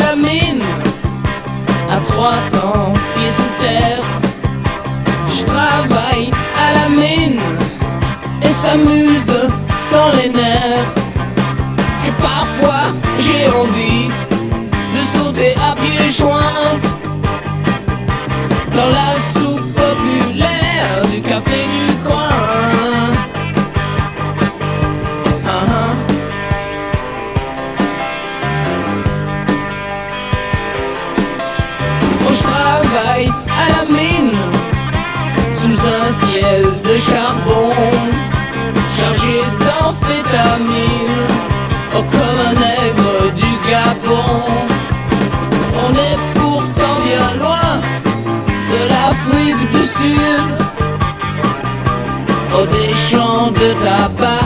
la mine, à 300 pieds sous terre. Je travaille à la mine et s'amuse dans les nerfs. Que parfois j'ai envie de sauter à pieds joints dans la travaille à la mine sous un ciel de charbon chargé d'amphétamine. Oh, comme un nègre du Gabon. On est pourtant bien loin de l'Afrique du Sud. Oh, des de tabac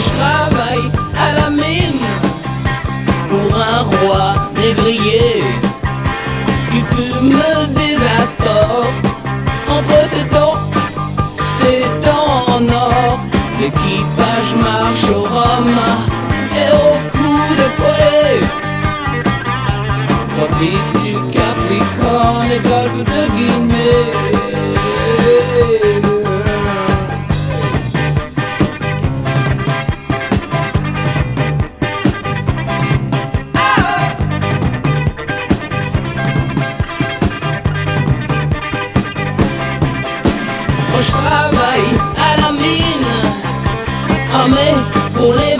je travaille à la mine pour un roi négrier qui fume des astors entre ses dents, ses dents en or. L'équipage marche au rhum et au coup de fouet. Profite du Capricorne et golfe de Guinée. En mai pour les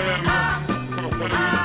vernos. Prosperidad.